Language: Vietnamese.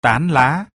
tán lá.